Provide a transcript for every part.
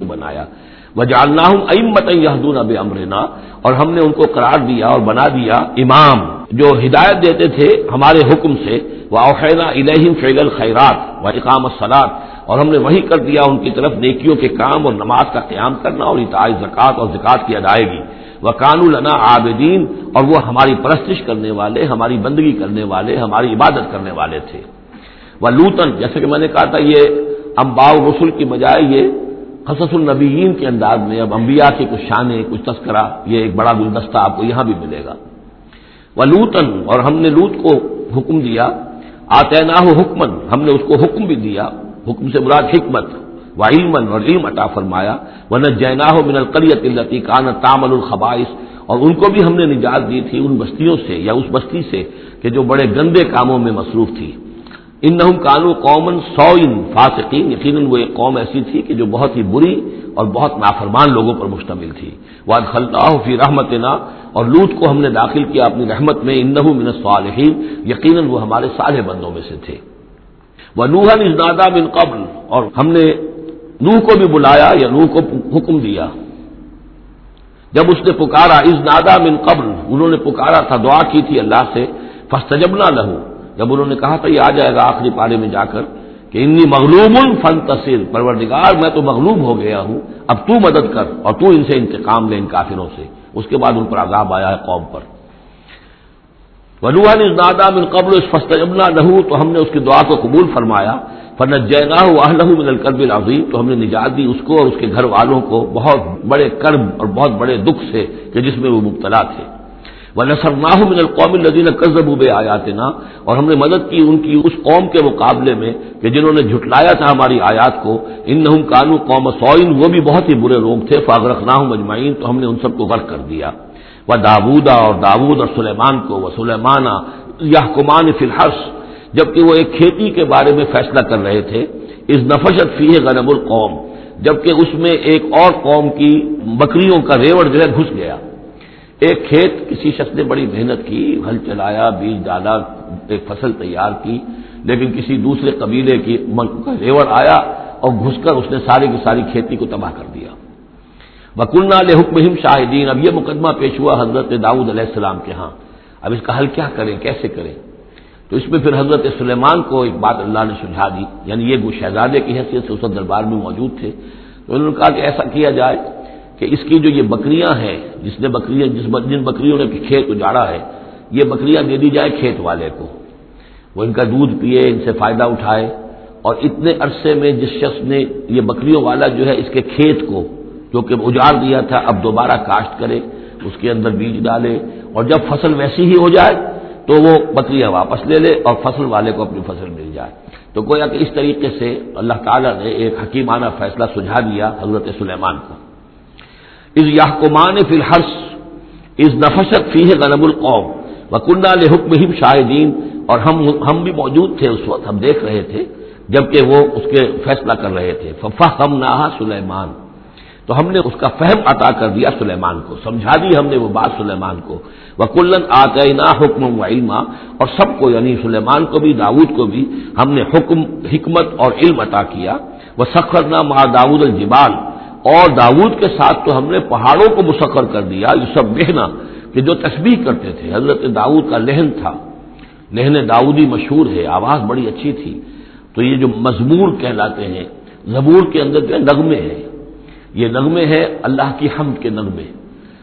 بنایا۔ وہ جاننا ہوں امت یہدون اب امرنا اور ہم نے ان کو قرار دیا اور بنا دیا امام، جو ہدایت دیتے تھے ہمارے حکم سے۔ وہ الہم فیل الخیرات و اقام الصلاط اور ہم نے وہی کر دیا ان کی طرف نیکیوں کے کام اور نماز کا قیام کرنا اور اطاع زکوٰۃ اور زکوٰۃ کی ادائیگی۔ وہ قان النا عابدین اور وہ ہماری پرستش کرنے والے، ہماری بندگی کرنے والے، ہماری عبادت کرنے والے تھے۔ وہ لوتن جیسے کہ میں نے کہا تھا، یہ امباؤ رسول کی بجائے یہ حسس النبیین کے انداز میں اب انبیاء کے کچھ شانے، کچھ تذکرہ، یہ ایک بڑا گلدستہ آپ کو یہاں بھی ملے گا۔ وہ لوتن اور ہم نے لوت کو حکم دیا۔ آتے نہ ہو حکمن ہم نے اس کو حکم بھی دیا۔ حکم سے مراد حکمت و علمن اور علم عطا فرمایا۔ وہ نہ جینا ہو من القریت التی کان تامل الخبائش اور ان کو بھی ہم نے نجات دی تھی، ان بستیوں سے یا اس بستی سے کہ جو بڑے گندے کاموں میں مصروف تھی۔ ان نہ کانو قومن سوئن فاسقین، یقیناً وہ ایک قوم ایسی تھی کہ جو بہت ہی بری اور بہت نافرمان لوگوں پر مشتمل تھی۔ وہ خلطاء فی رحمت نا اور لوت کو ہم نے داخل کیا اپنی رحمت میں ان من الصالحین، یقیناً وہ ہمارے سارے بندوں میں سے تھے۔ وہ نوحن ازنادا بن قبل، اور ہم نے نوح کو بھی بلایا، یا نوح کو حکم دیا۔ جب اس نے پکارا ازنادا من قبل، انہوں نے پکارا، تھا دعا کی تھی اللہ سے فستجبنا لہو جب انہوں نے کہا تھا یہ آ جائے گا آخری پارے میں جا کر کہ انی مغلوب فن تصر پروردگار، میں تو مغلوب ہو گیا ہوں، اب تو مدد کر اور تو ان سے انتقام لے ان کافروں سے۔ اس کے بعد ان پر عذاب آیا ہے قوم پر۔ ولوحن نادا من قبل اس فستجبنا لہو تو ہم نے اس کی دعا کو قبول فرمایا۔ فن جینا لہو من القرب العظیم، تو ہم نے نجات دی اس کو اور اس کے گھر والوں کو بہت بڑے کرب اور بہت بڑے دکھ سے کہ جس میں وہ مبتلا تھے۔ وہ نسر ناہ من القوم الدین قزب آیات نا اور ہم نے مدد کی ان کی، اس قوم کے مقابلے میں کہ جنہوں نے جھٹلایا تھا ہماری آیات کو ان نہ کانو قوم سوئن وہ بھی بہت ہی برے لوگ تھے فاغرخ نہ مجمعین تو ہم نے ان سب کو غرق کر دیا۔ وہ داودا اور داود اور سلیمان کو وہ سلیمانہ یا کمان فی الحرس جبکہ وہ ایک کھیتی کے بارے میں فیصلہ کر رہے تھے۔ اس نفشت فی غنب القوم، جبکہ اس میں ایک اور قوم کی بکریوں کا ریوڑ جو ہے گھس گیا۔ ایک کھیت کسی شخص نے بڑی محنت کی، ہل چلایا، بیج ڈالا، ایک فصل تیار کی، لیکن کسی دوسرے قبیلے کی کا ریوڑ آیا اور گھس کر اس نے ساری کی ساری کھیتی کو تباہ کر دیا۔ وکلنا حکم شاہدین اب یہ مقدمہ پیش ہوا حضرت داؤد علیہ السلام کے ہاں۔ اب اس کا حل کیا کریں؟ کیسے کریں؟ تو اس میں پھر حضرت سلیمان کو ایک بات اللہ نے سلجھا دی یعنی یہ شہزادے کی حیثیت سے اس دربار میں موجود تھے۔ تو انہوں نے کہا کہ ایسا کیا جائے۔ کہ اس کی جو یہ بکریاں ہیں، جس نے بکریاں، جس جن بکریوں نے کھیت اجاڑا ہے، یہ بکریاں دے دی جائے کھیت والے کو۔ وہ ان کا دودھ پیے ان سے فائدہ اٹھائے۔ اور اتنے عرصے میں جس شخص نے یہ بکریوں والا جو ہے اس کے کھیت کو، جو کہ اجاڑ دیا تھا، اب دوبارہ کاشت کرے، اس کے اندر بیج ڈالے۔ اور جب فصل ویسی ہی ہو جائے، تو وہ بکریاں واپس لے لے اور فصل والے کو اپنی فصل مل جائے۔ تو گویا کہ اس طریقے سے اللہ تعالیٰ نے ایک حکیمانہ فیصلہ سجھا دیا حضرت سلیمان کو۔ از یا کمان فی الحرس از نفشت فی ہے غلب القوم و کنڈا حکم شاہدین، اور ہم ہم بھی موجود تھے اس وقت، ہم دیکھ رہے تھے، جبکہ وہ اس کے فیصلہ کر رہے تھے۔ ففا ہم نہ سلیمان۔ تو ہم نے اس کا فہم عطا کر دیا سلیمان کو، سمجھا دی ہم نے وہ بات سلیمان کو۔ وہ کلن نہ حکم و علما، اور سب کو یعنی سلیمان کو بھی داود کو بھی، ہم نے حکم، حکمت اور علم عطا کیا۔ وہ سخر نہ ماں داود الجبال اور داود کے ساتھ تو ہم نے پہاڑوں کو مسخر کر دیا یہ سب بہنا کہ جو تسبیح کرتے تھے۔ حضرت داود کا لہن تھا۔ لہن داودی مشہور ہے، آواز بڑی اچھی تھی۔ تو یہ جو مضمور کہلاتے ہیں، زبور کے اندر جو ہے نغمے ہیں، یہ نغمے ہیں اللہ کی حمد کے نغمے۔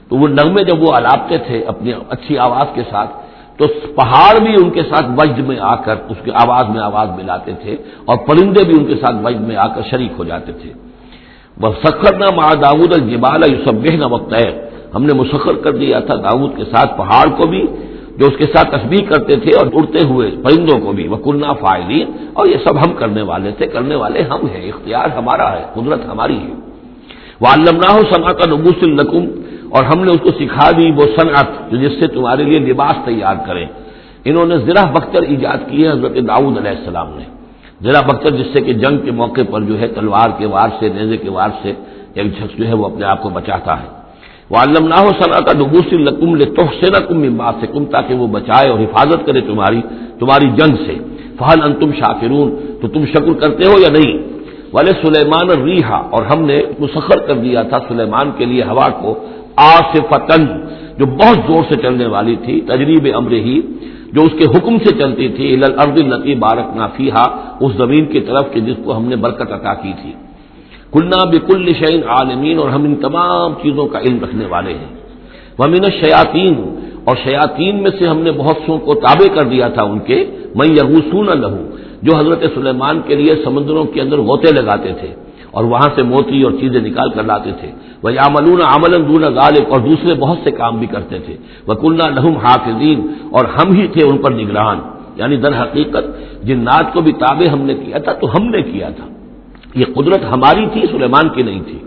تو وہ نغمے جب وہ الاپتے تھے اپنی اچھی آواز کے ساتھ، تو پہاڑ بھی ان کے ساتھ وجد میں آ کر اس کی آواز میں آواز ملاتے تھے اور پرندے بھی ان کے ساتھ وجد میں آ کر شریک ہو جاتے تھے۔ وہ سخر نہ ماں داود الجبال یوسب نہ وقت ہم نے مسخر کر دیا تھا داود کے ساتھ پہاڑ کو بھی، جو اس کے ساتھ تصویر کرتے تھے اور اڑتے ہوئے پرندوں کو بھی۔ وہ فائلین اور یہ سب ہم کرنے والے تھے۔ کرنے والے ہم ہیں۔ اختیار ہمارا ہے۔ قدرت ہماری ہے۔ وہ علمنا ہو صنعت نبوس النقم اور ہم نے اس کو سکھا دی وہ صنعت، جو جس سے تمہارے لیے لباس تیار کریں۔ انہوں نے ذرا بختر ایجاد کی ہے حضرت داؤد علیہ السلام نے۔ ذرا بختر جس سے کہ جنگ کے موقع پر جو ہے تلوار کے وار سے، نیزے کے وار سے ایک شخص جو ہے وہ اپنے آپ کو بچاتا ہے۔ وہ علم نہ ہو سنا کا ڈبوسی لکم لے تو سے کم سے کم تاکہ وہ بچائے اور حفاظت کرے تمہاری تمہاری جنگ سے۔ فہل ان تم شاکرون تو تم شکر کرتے ہو یا نہیں؟ والے سلیمان ریحا اور ہم نے مسخر کر دیا تھا سلیمان کے لیے ہوا کو آصفتن۔ جو بہت زور سے چلنے والی تھی، تجریب امر ہی، جو اس کے حکم سے چلتی تھی الارض النتی بارک نافیہ اس زمین کی طرف کے جس کو ہم نے برکت عطا کی تھی۔ کلنا بکل شعین عالمین اور ہم ان تمام چیزوں کا علم رکھنے والے ہیں۔ ومین شیاطین اور شیاطین میں سے ہم نے بہت سو کو تابع کر دیا تھا ان کے میں یغوسون لہو جو حضرت سلیمان کے لیے سمندروں کے اندر غوطے لگاتے تھے۔ اور وہاں سے موتی اور چیزیں نکال کر لاتے تھے۔ وہ یاملون عمل دون غالب اور دوسرے بہت سے کام بھی کرتے تھے۔ وہ لہم حافظین اور ہم ہی تھے ان پر نگران۔ یعنی در حقیقت جن کو بھی تابع ہم نے کیا تھا تو ہم نے کیا تھا۔ یہ قدرت ہماری تھی، سلیمان کی نہیں تھی۔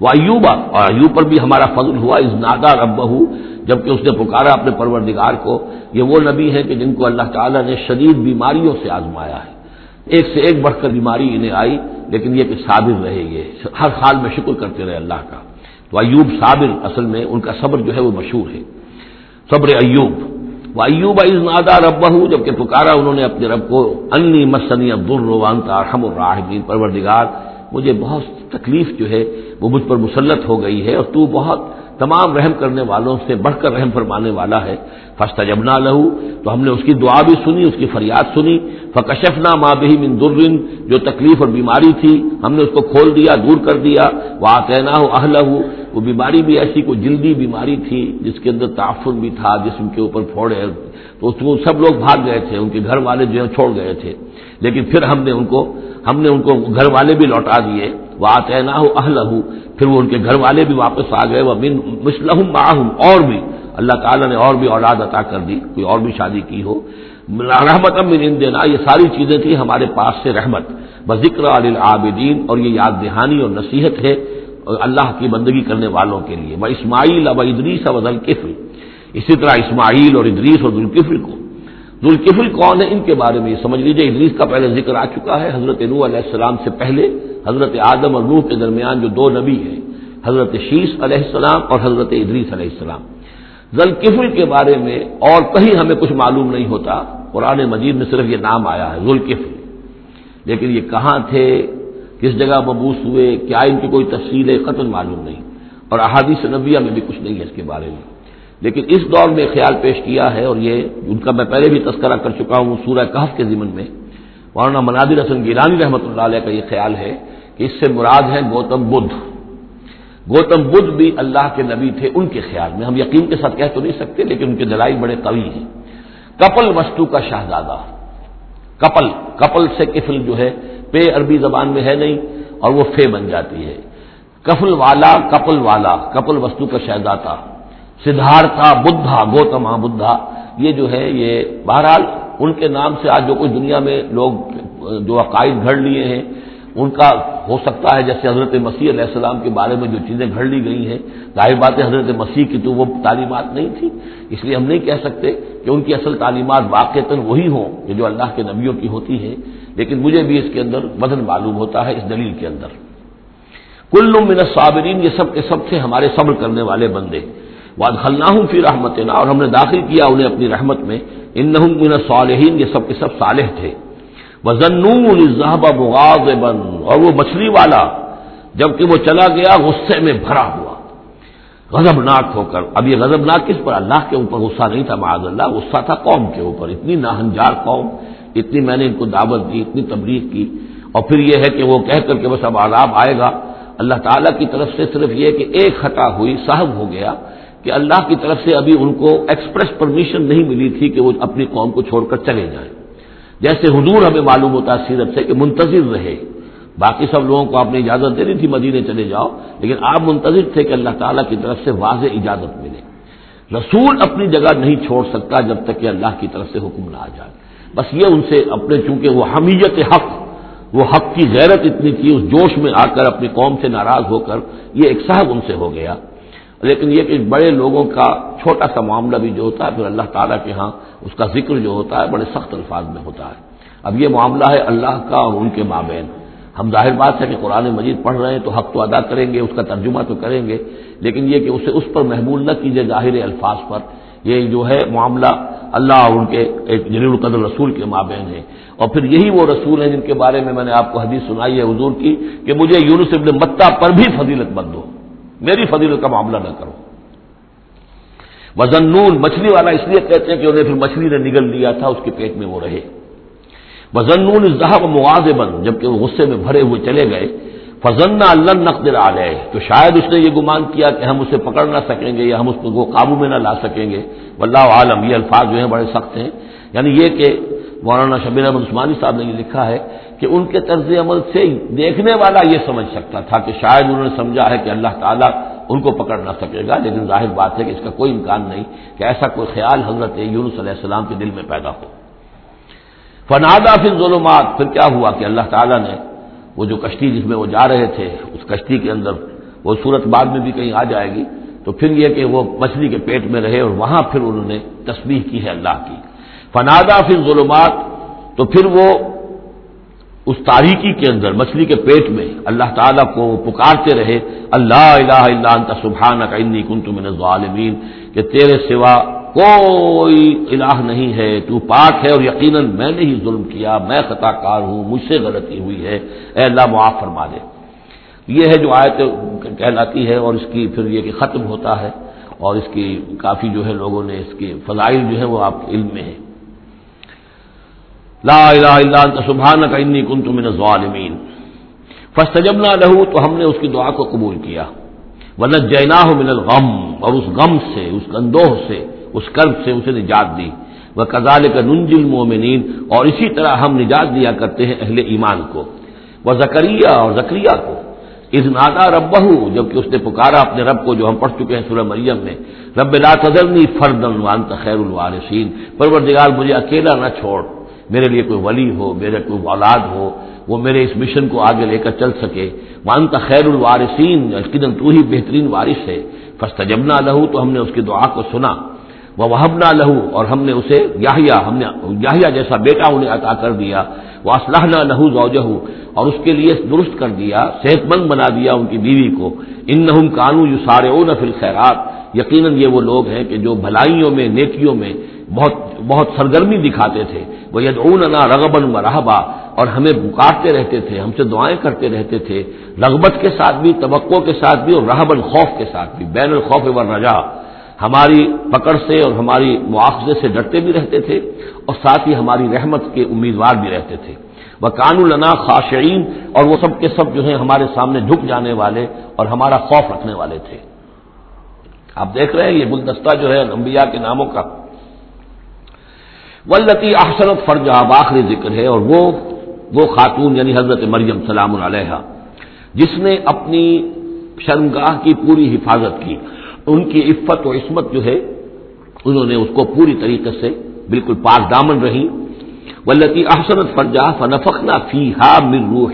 وہ ایوبا اور ایوب پر بھی ہمارا فضل ہوا اس نادا رب جبکہ اس نے پکارا اپنے پروردگار کو۔ یہ وہ نبی ہے کہ جن کو اللہ تعالیٰ نے شدید بیماریوں سے آزمایا ہے۔ ایک سے ایک بڑھ کر بیماری انہیں آئی۔ لیکن یہ کہ صابر رہے یہ، ہر حال میں شکر کرتے رہے اللہ کا۔ تو ایوب صابر اصل میں ان کا صبر جو ہے وہ مشہور ہے۔ صبر ایوب۔ وہ ایوب از نادا رب جبکہ پکارا انہوں نے اپنے رب کو، انی مسنی عبد الروانتا رحم الراحمین۔ پروردگار، مجھے بہت تکلیف جو ہے وہ مجھ پر مسلط ہو گئی ہے اور تو بہت تمام رحم کرنے والوں سے بڑھ کر رحم فرمانے والا ہے۔ فستا جبنا لہو، تو ہم نے اس کی دعا بھی سنی، اس کی فریاد سنی۔ فکشفنا ماں بہی من درن جو تکلیف اور بیماری تھی، ہم نے اس کو کھول دیا، دور کر دیا وہ آتینا ہو اہل وہ بیماری بھی ایسی کوئی جلدی بیماری تھی جس کے اندر تعفن بھی تھا جسم کے اوپر پھوڑے، تو اس سب لوگ بھاگ گئے تھے، ان کے گھر والے جو ہے چھوڑ گئے تھے۔ لیکن پھر ہم نے ان کو، ہم نے ان کو گھر والے بھی لوٹا دیے وہ آتینا ہو اہل پھر وہ ان کے گھر والے بھی واپس آ گئے، وہ مسلم معاہم اور بھی۔ اللہ تعالیٰ نے اور بھی اولاد عطا کر دی، کوئی اور بھی شادی کی ہو۔ رحمت من دینا۔ یہ ساری چیزیں تھیں ہمارے پاس سے رحمت۔ بذکر العابدین اور یہ یاد دہانی اور نصیحت ہے اللہ کی بندگی کرنے والوں کے لیے۔ وہ اسماعیل اب ادریس اب ذلقفل اسی طرح اسماعیل اور ادریس اور ذوالکفل کو۔ ذوالکفل کون ہے؟ ان کے بارے میں سمجھ لیجیے ادریس کا پہلے ذکر آ چکا ہے۔ حضرت نو علیہ السلام سے پہلے، حضرت آدم اور نوح کے درمیان جو دو نبی ہیں، حضرت شیش علیہ السلام اور حضرت ادریس علیہ السلام۔ ذلکفل کے بارے میں اور کہیں ہمیں کچھ معلوم نہیں ہوتا، قرآن مجید میں صرف یہ نام آیا ہے، ذوالکفل۔ لیکن یہ کہاں تھے، کس جگہ مبوس ہوئے، کیا ان کی کوئی تفصیل ہے قتل معلوم نہیں۔ اور احادیث نبیہ میں بھی کچھ نہیں ہے اس کے بارے میں۔ لیکن اس دور میں خیال پیش کیا ہے اور یہ ان کا میں پہلے بھی تذکرہ کر چکا ہوں سورہ کہف کے ذمن میں۔ مولانا منادر حسن گیلانی رحمۃ اللہ علیہ کا یہ خیال ہے کہ اس سے مراد ہے گوتم بدھ۔ گوتم بدھ بھی اللہ کے نبی تھے، ان کے خیال میں۔ ہم یقین کے ساتھ کہہ تو نہیں سکتے، لیکن ان کے دلائی بڑے قوی ہیں۔ کپل وسطو کا شہزادہ۔ کپل کپل سے کفل جو ہے، پے عربی زبان میں ہے نہیں، اور وہ فے بن جاتی ہے۔ کفل والا، کپل والا، کپل وسطو کا شہزادہ۔ سدھارتھا بدھا، گوتما بدھا۔ یہ جو ہے، یہ بہرحال ان کے نام سے آج جو کچھ دنیا میں لوگ جو عقائد گھڑ لیے ہیں ان کا ہو سکتا ہے جیسے حضرت مسیح علیہ السلام کے بارے میں جو چیزیں گھڑ لی گئی ہیں، ظاہر بات ہے حضرت مسیح کی تو وہ تعلیمات نہیں تھی۔ اس لیے ہم نہیں کہہ سکتے کہ ان کی اصل تعلیمات واقع وہی ہوں کہ جو اللہ کے نبیوں کی ہوتی ہے لیکن مجھے بھی اس کے اندر وزن معلوم ہوتا ہے اس دلیل کے اندر۔ کل من صابرین یہ سب کے سب سے ہمارے صبر کرنے والے بندے۔ واد خلنا ہوں پھر رحمت اور ہم نے داخل کیا انہیں اپنی رحمت میں۔ ان من صالحین یہ سب کے سب صالح تھے۔ بغاز بن اور وہ مچھلی والا جبکہ وہ چلا گیا غصے میں بھرا ہوا۔ غزب ناک ہو کر۔ اب یہ غزب ناک کس پر؟ اللہ کے اوپر غصہ نہیں تھا، معاذ اللہ، غصہ تھا قوم کے اوپر۔ اتنی ناہنجار قوم، اتنی میں نے ان کو دعوت دی، اتنی تبلیغ کی۔ اور پھر یہ ہے کہ وہ کہہ کر کے بس اب عذاب آئے گا۔ اللہ تعالیٰ کی طرف سے صرف یہ کہ ایک خطا ہوئی، صاحب ہو گیا کہ اللہ کی طرف سے ابھی ان کو ایکسپریس پرمیشن نہیں ملی تھی کہ وہ اپنی قوم کو چھوڑ کر چلے جائیں۔ جیسے حضور ہمیں معلوم ہوتا ہے سیرت سے کہ منتظر رہے۔ باقی سب لوگوں کو آپ نے اجازت دینی تھی مدینے چلے جاؤ، لیکن آپ منتظر تھے کہ اللہ تعالیٰ کی طرف سے واضح اجازت ملے۔ رسول اپنی جگہ نہیں چھوڑ سکتا جب تک کہ اللہ کی طرف سے حکم نہ آ جائے۔ بس یہ ان سے اپنے، چونکہ وہ حمیت حق، وہ حق کی غیرت اتنی تھی، اس جوش میں آ کر اپنی قوم سے ناراض ہو کر یہ ایک صاحب ان سے ہو گیا۔ لیکن یہ کہ بڑے لوگوں کا چھوٹا سا معاملہ بھی جو ہوتا ہے، پھر اللہ تعالیٰ کے ہاں اس کا ذکر جو ہوتا ہے، بڑے سخت الفاظ میں ہوتا ہے۔ اب یہ معاملہ ہے اللہ کا اور ان کے مابین۔ ہم ظاہر بات ہے کہ قرآن مجید پڑھ رہے ہیں تو حق تو ادا کریں گے، اس کا ترجمہ تو کریں گے، لیکن یہ کہ اسے اس پر محمول نہ کیجیے ظاہر الفاظ پر۔ یہ جو ہے معاملہ اللہ اور ان کے ایک جلیل القدر رسول کے مابین ہیں اور پھر یہی وہ رسول ہیں جن کے بارے میں میں نے آپ کو حدیث سنائی ہے حضور کی کہ مجھے یونس ابن متا پر بھی فضیلت مت دو میری فضیلت کا معاملہ نہ کرو۔ وزنون، مچھلی والا اس لیے کہتے ہیں کہ انہیں پھر مچھلی نے نگل لیا تھا، اس کے پیٹ میں وہ رہے۔ وزنون ذہب مواز بند جبکہ وہ غصے میں بھرے ہوئے چلے گئے۔ فضن اللہ نقدر علیہ تو شاید اس نے یہ گمان کیا کہ ہم اسے پکڑ نہ سکیں گے یا ہم اس کو قابو میں نہ لا سکیں گے۔ واللہ عالم، یہ الفاظ جو ہیں بڑے سخت ہیں۔ یعنی یہ کہ مولانا شبیر احمد عثمانی صاحب نے یہ لکھا ہے کہ ان کے طرز عمل سے دیکھنے والا یہ سمجھ سکتا تھا کہ شاید انہوں نے سمجھا ہے کہ اللہ تعالیٰ ان کو پکڑ نہ سکے گا، لیکن ظاہر بات ہے کہ اس کا کوئی امکان نہیں کہ ایسا کوئی خیال حضرت یونس علیہ السلام کے دل میں پیدا ہو۔ فنادا پھر ظلمات پھر کیا ہوا کہ اللہ تعالیٰ نے وہ جو کشتی جس میں وہ جا رہے تھے، اس کشتی کے اندر وہ صورت بعد میں بھی کہیں آ جائے گی، تو پھر یہ کہ وہ مچھلی کے پیٹ میں رہے اور وہاں پھر انہوں نے تصویر کی ہے اللہ کی۔ فنادا پھر ظلمات تو پھر وہ اس تاریکی کے اندر، مچھلی کے پیٹ میں اللہ تعالیٰ کو پکارتے رہے، اللہ الہ الا انت سبحانک انی کنت من الظالمین، کہ تیرے سوا کوئی الہ نہیں ہے، تو پاک ہے اور یقیناً میں نے ہی ظلم کیا، میں خطا کار ہوں، مجھ سے غلطی ہوئی ہے۔ اے اللہ معاف فرما دے۔ یہ ہے جو آیت کہلاتی ہے اور اس کی پھر یہ کہ ختم ہوتا ہے اور اس کی کافی جو ہے لوگوں نے اس کی فضائل جو ہے وہ آپ کے علم میں ہے لا الہ الا انت سبحانک انی کنت من الظالمین۔ فاستجبنا له، تو ہم نے اس کی دعا کو قبول کیا۔ ونجیناہ من الغم، اور اس غم سے، اس گندوہ سے، اس کرب سے اسے نجات دی۔ وہ کزال کا ننجل اور اسی طرح ہم نجات دیا کرتے ہیں اہل ایمان کو۔ وہ زکریہ اور زکریہ کو۔ اس نادا رب جبکہ اس نے پکارا اپنے رب کو، جو ہم پڑھ چکے ہیں سورہ مریم میں۔ رب لا تذرنی فردن وانت خیر الوارثین۔ پروردگار، مجھے اکیلا نہ چھوڑ۔ میرے لیے کوئی ولی ہو، میرے کوئی اولاد ہو، وہ میرے اس مشن کو آگے لے کر چل سکے۔ وانت خیر الوارثین، یقیناً تو ہی بہترین وارث ہے۔ فستجبنا لہو، تو ہم نے اس کی دعا کو سنا۔ وہ وہبنا لہو، اور ہم نے اسے یاہیا ہم نے یاہیا جیسا بیٹا انہیں عطا کر دیا۔ وہ اسلح لہو زوجہ اور اس کے لیے درست کر دیا صحت مند بنا دیا ان کی بیوی کو۔ ان نہ کانو یو سارے او نفل خیرات یقیناً یہ وہ لوگ ہیں کہ جو بھلائیوں میں، نیکیوں میں بہت بہت سرگرمی دکھاتے تھے۔ وہ ید اون رغبن و رہبا اور ہمیں پکارتے رہتے تھے، ہم سے دعائیں کرتے رہتے تھے۔ رغبت کے ساتھ بھی، توقع کے ساتھ بھی اور رہبن خوف کے ساتھ بھی۔ بین الخوف و رجا ہماری پکڑ سے اور ہماری مواخذے سے ڈرتے بھی رہتے تھے اور ساتھ ہی ہماری رحمت کے امیدوار بھی رہتے تھے۔ وہ قان النا خاشعین اور وہ سب کے سب جو ہیں ہمارے سامنے جھک جانے والے اور ہمارا خوف رکھنے والے تھے۔ آپ دیکھ رہے ہیں، یہ گلدستہ جو ہے انبیاء کے ناموں کا ولتی احسنت فرج اب آخری ذکر ہے، اور وہ وہ خاتون یعنی حضرت مریم سلام علیہ جس نے اپنی شرمگاہ کی پوری حفاظت کی۔ ان کی عفت و عصمت جو ہے، انہوں نے اس کو پوری طریقے سے بالکل پاک دامن رہی۔ ولتی احسنت فرجا فنفقنا فی ہا مر روح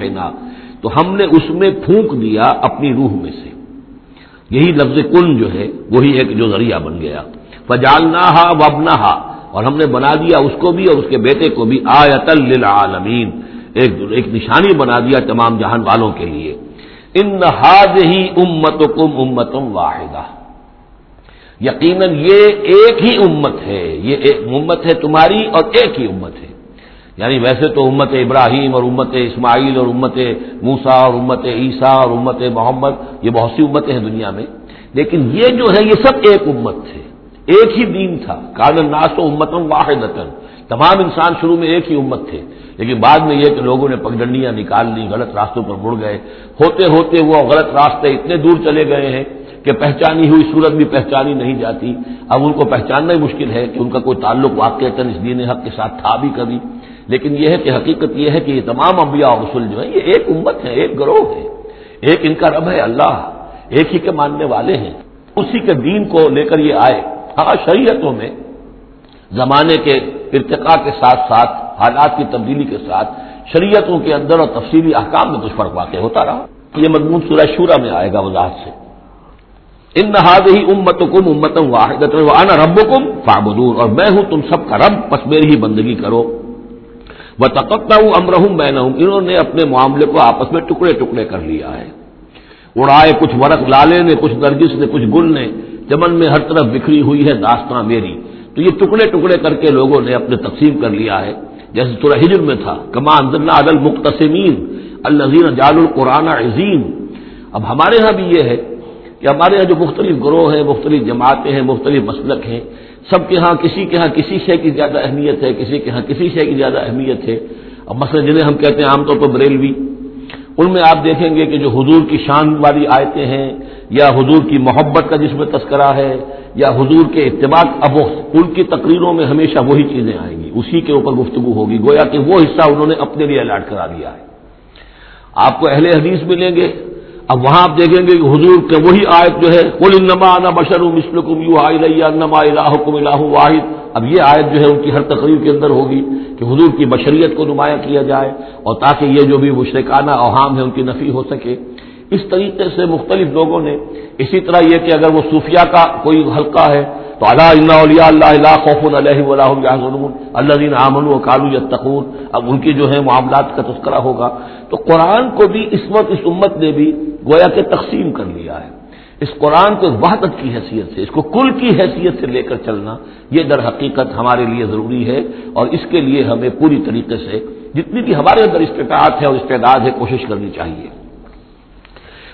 تو ہم نے اس میں پھونک دیا اپنی روح میں سے۔ یہی لفظ کن جو ہے، وہی ایک جو ذریعہ بن گیا۔ فجالنا ہا وبنا ہا اور ہم نے بنا دیا اس کو بھی اور اس کے بیٹے کو بھی آیت للعالمین۔ ایک ایک نشانی بنا دیا تمام جہان والوں کے لیے۔ ان ہی امت کم امتم واحدہ۔ یقیناً یہ ایک ہی امت ہے۔ یہ ایک امت ہے تمہاری اور ایک ہی امت ہے۔ یعنی ویسے تو امت ابراہیم اور امت اسماعیل اور امت موسا اور امت عیسیٰ اور امت محمد، یہ بہت سی امتیں ہیں دنیا میں۔ لیکن یہ جو ہے، یہ سب ایک امت تھے ایک ہی دین تھا۔ کارن ناس و امتم واحد تمام انسان شروع میں ایک ہی امت تھے۔ لیکن بعد میں یہ کہ لوگوں نے پگڈنڈیاں نکال لی غلط راستوں پر مڑ گئے۔ ہوتے ہوتے وہ غلط راستے اتنے دور چلے گئے ہیں کہ پہچانی ہوئی صورت بھی پہچانی نہیں جاتی۔ اب ان کو پہچاننا ہی مشکل ہے کہ ان کا کوئی تعلق واقع اس دین حق کے ساتھ تھا بھی کبھی۔ لیکن یہ ہے کہ حقیقت یہ ہے کہ یہ تمام انبیاء اور رسول جو ہیں، یہ ایک امت ہے ایک گروہ ہے ایک ان کا رب ہے اللہ۔ ایک ہی کے ماننے والے ہیں۔ اسی کے دین کو لے کر یہ آئے۔ ہاں شریعتوں میں زمانے کے ارتقاء کے ساتھ ساتھ، حالات کی تبدیلی کے ساتھ شریعتوں کے اندر اور تفصیلی احکام میں کچھ فرق واقع ہوتا رہا۔ یہ مضمون سورہ شورہ میں آئے گا وضاحت سے۔ ان نہاد ہی امت کم امتم واحد رب کم اور میں ہوں تم سب کا رب بس میری ہی بندگی کرو۔ وہ تقبتا ہوں امرحم میں نہ انہوں نے اپنے معاملے کو آپس میں ٹکڑے ٹکڑے کر لیا ہے۔ اڑائے کچھ ورق لالے نے، کچھ نرگس نے، کچھ گل نے چمن میں ہر طرف بکھری ہوئی ہے داستان میری۔ تو یہ ٹکڑے ٹکڑے کر کے لوگوں نے اپنے تقسیم کر لیا ہے۔ جیسے سورہ ہجر میں تھا کمان عدل مختصمین النظین جال القرآن عظیم۔ اب ہمارے ہاں بھی یہ ہے کہ ہمارے یہاں جو مختلف گروہ ہیں، مختلف جماعتیں ہیں، مختلف مسلک ہیں، سب کے ہاں کسی کے ہاں کسی شے کی زیادہ اہمیت ہے، کسی کے ہاں کسی شے کی زیادہ اہمیت ہے۔ اب مثلا جنہیں ہم کہتے ہیں عام طور پر بریلوی، ان میں آپ دیکھیں گے کہ جو حضور کی شان والی آیتیں ہیں یا حضور کی محبت کا جس میں تذکرہ ہے، یا حضور کے اتباع اب ان کی تقریروں میں ہمیشہ وہی چیزیں آئیں گی، اسی کے اوپر گفتگو ہوگی، گویا کہ وہ حصہ انہوں نے اپنے لیے الاٹ کرا دیا ہے۔ آپ کو اہل حدیث ملیں گے، اب وہاں آپ دیکھیں گے کہ حضور کے وہی آیت جو ہے کل انما انا بشر مسلکم یو انما الہکم الہ واحد۔ اب یہ آیت جو ہے، ان کی ہر تقریب کے اندر ہوگی کہ حضور کی بشریت کو نمایاں کیا جائے اور تاکہ یہ جو بھی مشرکانہ اوہام ہے ان کی نفی ہو سکے۔ اس طریقے سے مختلف لوگوں نے اسی طرح یہ کہ اگر وہ صوفیہ کا کوئی حلقہ ہے تو اللہ اللہ اللہ اللہ خوف علیہ اللہ دین امن و کالو یا اب ان کی جو ہے معاملات کا تذکرہ ہوگا۔ تو قرآن کو بھی اس وقت اس امت نے بھی گویا کہ تقسیم کر لیا ہے۔ اس قرآن کو وحدت کی حیثیت سے، اس کو کل کی حیثیت سے لے کر چلنا، یہ در حقیقت ہمارے لیے ضروری ہے۔ اور اس کے لیے ہمیں پوری طریقے سے جتنی بھی ہمارے اندر استطاعت ہے اور استعداد ہے، کوشش کرنی چاہیے۔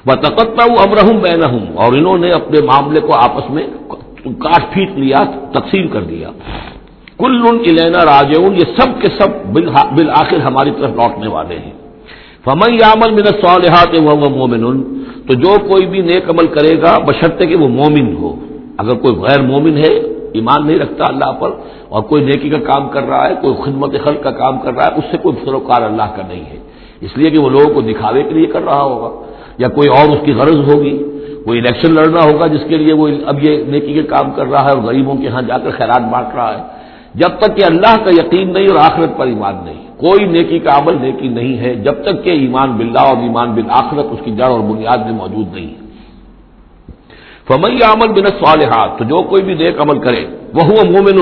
وہ امرحم بین اور انہوں نے اپنے معاملے کو آپس میں کاٹ پھینٹ لیا، تقسیم کر دیا۔ کل الینا راجعون، یہ سب کے سب بالآخر ہماری طرف لوٹنے والے ہیں۔ فمن یامل من الصالحات وہ مومن تو جو کوئی بھی نیک عمل کرے گا، بشرطے کہ وہ مومن ہو۔ اگر کوئی غیر مومن ہے، ایمان نہیں رکھتا اللہ پر، اور کوئی نیکی کا کام کر رہا ہے، کوئی خدمت خلق کا کام کر رہا ہے، اس سے کوئی سروکار اللہ کا نہیں ہے۔ اس لیے کہ وہ لوگوں کو دکھاوے کے لیے کر رہا ہوگا۔ یا کوئی اور اس کی غرض ہوگی، کوئی الیکشن لڑنا ہوگا جس کے لیے وہ اب یہ نیکی کے کام کر رہا ہے اور غریبوں کے ہاں جا کر خیرات بانٹ رہا ہے۔ جب تک کہ اللہ کا یقین نہیں اور آخرت پر ایمان نہیں۔ کوئی نیکی کا عمل نیکی نہیں ہے۔ جب تک کہ ایمان باللہ اور ایمان بن آخرت اس کی جڑ اور بنیاد میں موجود نہیں۔ ہے فمئی عمل بن صالحات تو جو کوئی بھی نیک عمل کرے وہ مومن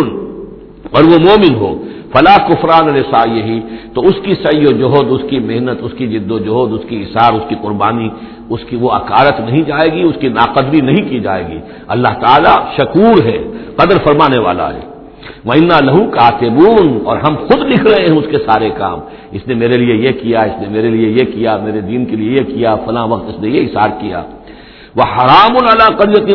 اور وہ مومن ہو فلاں کفران رسا یہی تو اس کی سی و جہد، اس کی محنت، اس کی جد و جہد، اس کی اثار، اس کی قربانی، اس کی وہ عکارت نہیں جائے گی، اس کی ناقدری نہیں کی جائے گی۔ اللہ تعالیٰ شکور ہے، قدر فرمانے والا ہے۔ وہ لہو کاتبون اور ہم خود لکھ رہے ہیں اس کے سارے کام۔ اس نے میرے لیے یہ کیا، اس نے میرے لیے یہ کیا، میرے دین کے لیے یہ کیا، فلاں وقت اس نے یہ اشار کیا۔ وہ حرام اللہ قدرتی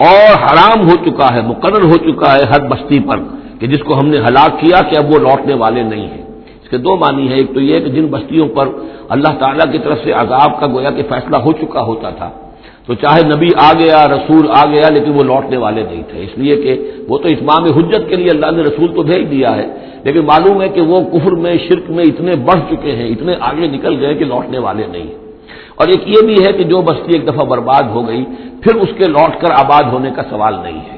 اور حرام ہو چکا ہے، مقرر ہو چکا ہے ہر بستی پر کہ جس کو ہم نے ہلاک کیا کہ اب وہ لوٹنے والے نہیں ہیں۔ اس کے دو معنی ہے ایک تو یہ کہ جن بستیوں پر اللہ تعالیٰ کی طرف سے عذاب کا گویا کہ فیصلہ ہو چکا ہوتا تھا، تو چاہے نبی آ گیا، رسول آ گیا، لیکن وہ لوٹنے والے نہیں تھے۔ اس لیے کہ وہ تو اتمام حجت کے لیے اللہ نے رسول تو بھیج دیا ہے، لیکن معلوم ہے کہ وہ کفر میں، شرک میں اتنے بڑھ چکے ہیں، اتنے آگے نکل گئے کہ لوٹنے والے نہیں۔ ہیں اور ایک یہ بھی ہے کہ جو بستی ایک دفعہ برباد ہو گئی، پھر اس کے لوٹ کر آباد ہونے کا سوال نہیں ہے۔